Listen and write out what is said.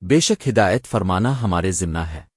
بے شک ہدایت فرمانا ہمارے ذمہ ہے۔